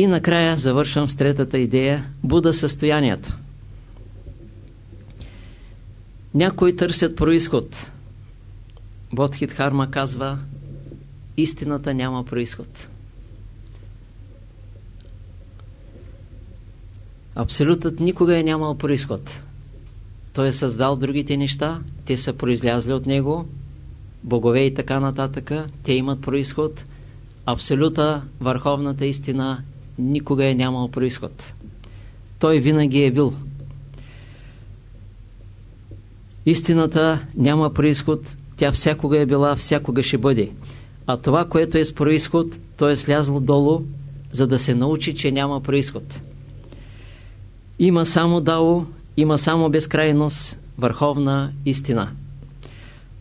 И накрая завършвам с третата идея – Буда състоянието. Някои търсят происход. Бодхит Харма казва истината няма происход. Абсолютът никога е нямал происход. Той е създал другите неща, те са произлязли от него, богове и така нататък, те имат происход. Абсолюта, върховната истина никога е нямал происход. Той винаги е бил. Истината няма происход, тя всякога е била, всякога ще бъде. А това, което е с происход, то е слязло долу, за да се научи, че няма происход. Има само дао, има само безкрайност, върховна истина.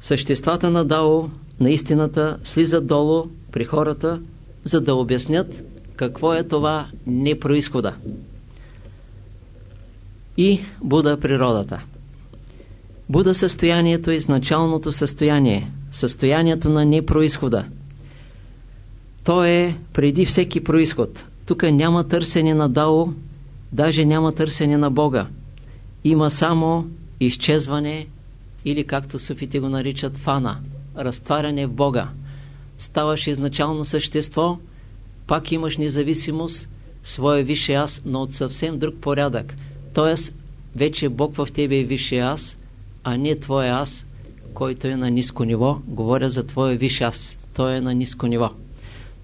Съществата на дао, на истината, слизат долу при хората, за да обяснят какво е това непроисхода. И Буда природата. Буда състоянието е изначалното състояние, състоянието на непроисхода. То е преди всеки происход. Тук няма търсене на Дао, даже няма търсене на Бога. Има само изчезване или както суфите го наричат фана, разтваряне в Бога. Ставаш изначално същество, пак имаш независимост, своя висше аз, но от съвсем друг порядък. Тоест, вече Бог в тебе е висше аз, а не твоя аз, който е на ниско ниво. Говоря за твоя висше аз. Той е на ниско ниво.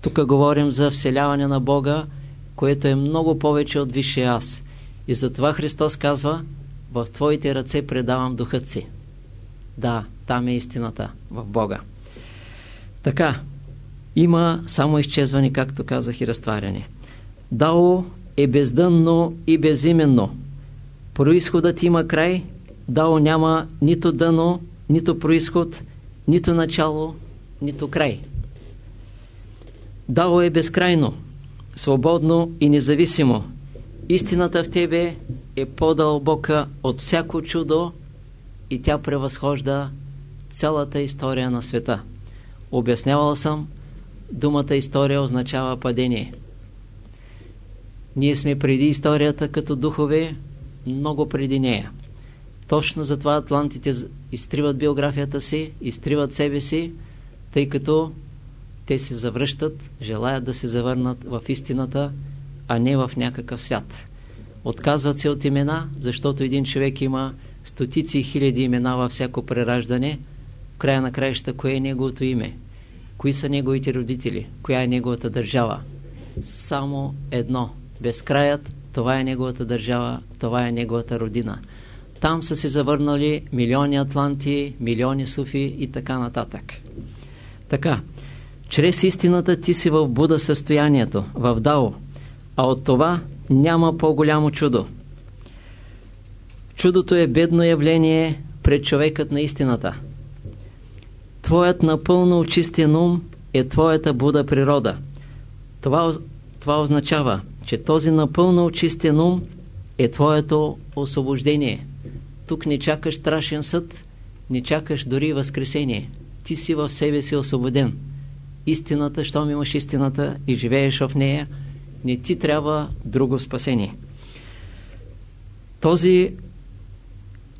Тук говорим за вселяване на Бога, което е много повече от висше аз. И затова Христос казва, в Твоите ръце предавам духът си. Да, там е истината, в Бога. Така, има само изчезване, както казах и разтваряне. Дао е бездънно и безименно. Происходът има край, Дао няма нито дъно, нито происход, нито начало, нито край. Дао е безкрайно, свободно и независимо. Истината в тебе е по-дълбока от всяко чудо и тя превъзхожда цялата история на света. Обяснявал съм, думата история означава падение. Ние сме преди историята като духове, много преди нея. Точно затова атлантите изтриват биографията си, изтриват себе си, тъй като те се завръщат, желаят да се завърнат в истината, а не в някакъв свят. Отказват се от имена, защото един човек има стотици и хиляди имена във всяко прераждане. В края на краища, кое е неговото име? Кои са неговите родители? Коя е неговата държава? Само едно. Безкраят, това е неговата държава, това е неговата родина. Там са се завърнали милиони атланти, милиони суфи и така нататък. Така, чрез истината ти си в Буда състоянието, в Дао, а от това няма по-голямо чудо. Чудото е бедно явление пред човекът на истината. Твоят напълно очистен ум е твоята Буда природа. Това, това означава, че този напълно очистен ум е твоето освобождение. Тук не чакаш страшен съд, не чакаш дори възкресение. Ти си в себе си освободен. Истината, щом имаш истината и живееш в нея, не ти трябва друго спасение. Този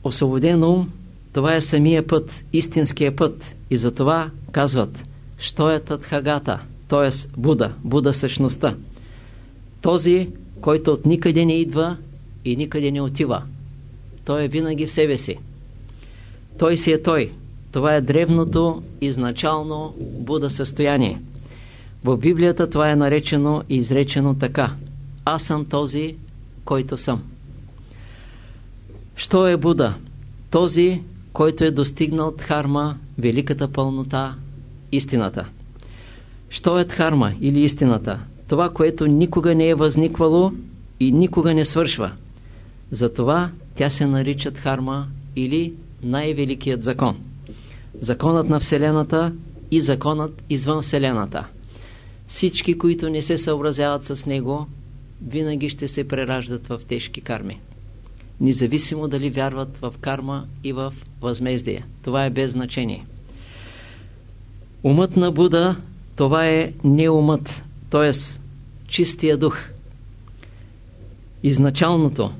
освободен ум, това е самия път, истинския път. И затова казват, що е Татхагата, т.е. Буда, Буда същността. Този, който от никъде не идва и никъде не отива. Той е винаги в себе си. Той си е той. Това е древното, изначално Буда състояние. В Библията това е наречено и изречено така. Аз съм този, който съм. Що е Буда? Този, който е достигнал Дхарма, великата пълнота, истината. Що е Дхарма или истината? Това, което никога не е възниквало и никога не свършва. Затова тя се нарича Дхарма или най-великият закон. Законът на Вселената и законът извън Вселената. Всички, които не се съобразяват с него, винаги ще се прераждат в тежки карми. Независимо дали вярват в карма и в възмездие. Това е без значение. Умът на Буда, това е не умът, т.е. чистия дух. изначалното.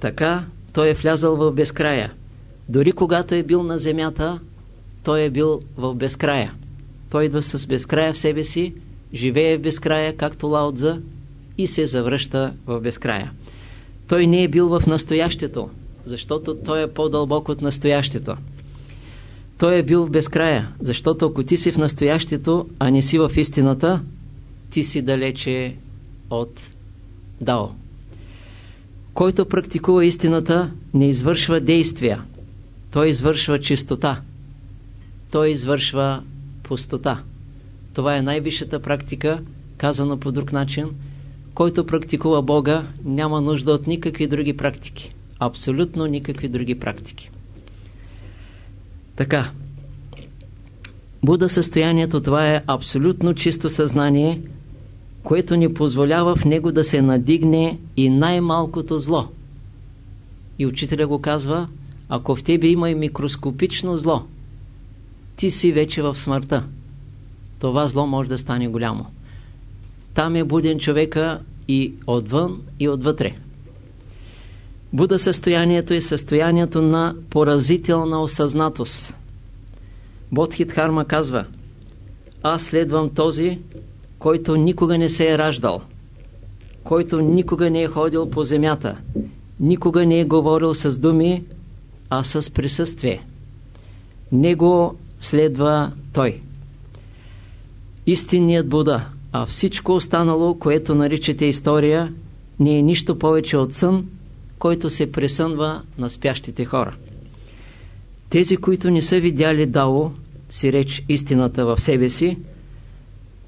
Така той е влязал в безкрая. Дори когато е бил на земята, той е бил в безкрая. Той идва с безкрая в себе си, живее в безкрая, както Лаотза, и се завръща в безкрая. Той не е бил в настоящето, защото той е по-дълбок от настоящето. Той е бил в безкрая, защото ако ти си в настоящето, а не си в истината, ти си далече от Дао. Който практикува истината, не извършва действия. Той извършва чистота. Той извършва пустота. Това е най-висшата практика, казано по друг начин. Който практикува Бога, няма нужда от никакви други практики. Абсолютно никакви други практики. Така. Буда състоянието това е абсолютно чисто съзнание, което ни позволява в него да се надигне и най-малкото зло. И учителя го казва, ако в тебе има и микроскопично зло, ти си вече в смъртта. Това зло може да стане голямо. Там е буден човека и отвън, и отвътре. Буда състоянието е състоянието на поразителна осъзнатост. Бодхитхарма казва Аз следвам този, който никога не се е раждал, който никога не е ходил по земята, никога не е говорил с думи, а с присъствие. Него следва той. Истинният Буда, а всичко останало, което наричате история, не е нищо повече от сън, който се пресънва на спящите хора. Тези, които не са видяли Дао, си реч истината в себе си,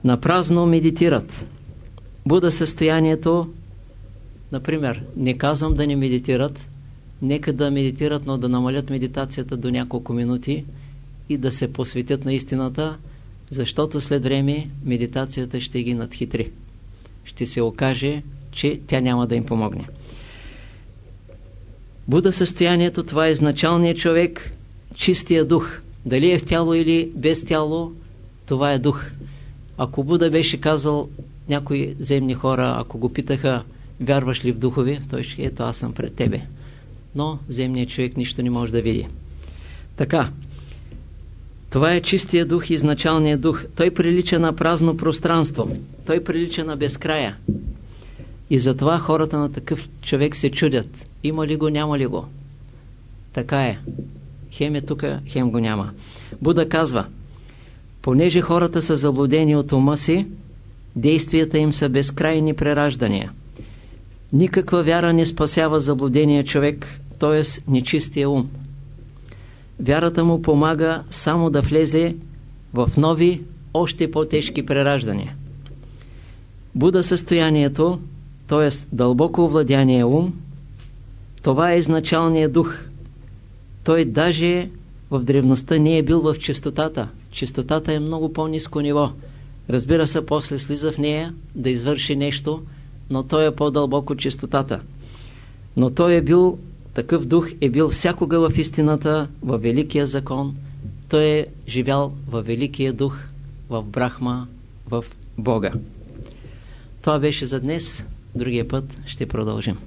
напразно медитират. Буда състоянието, например, не казвам да не медитират, нека да медитират, но да намалят медитацията до няколко минути и да се посветят на истината, защото след време медитацията ще ги надхитри. Ще се окаже, че тя няма да им помогне. Буда състоянието, това е изначалният човек, чистия дух. Дали е в тяло или без тяло, това е дух. Ако Буда беше казал някои земни хора, ако го питаха, вярваш ли в духови, той ще ето аз съм пред тебе. Но земният човек нищо не може да види. Така, това е чистия дух и изначалния дух. Той прилича на празно пространство. Той прилича на безкрая. И затова хората на такъв човек се чудят. Има ли го, няма ли го? Така е. Хем е тук, хем го няма. Буда казва, понеже хората са заблудени от ума си, действията им са безкрайни прераждания. Никаква вяра не спасява заблудения човек, т.е. нечистия ум. Вярата му помага само да влезе в нови, още по-тежки прераждания. Буда състоянието, т.е. дълбоко овладяние ум, това е изначалният дух. Той даже в древността не е бил в чистотата. Чистотата е много по-низко ниво. Разбира се, после слиза в нея да извърши нещо, но той е по-дълбоко чистотата. Но той е бил, такъв дух е бил всякога в истината, в Великия закон. Той е живял в Великия дух, в Брахма, в Бога. Това беше за днес. Другия път ще продължим.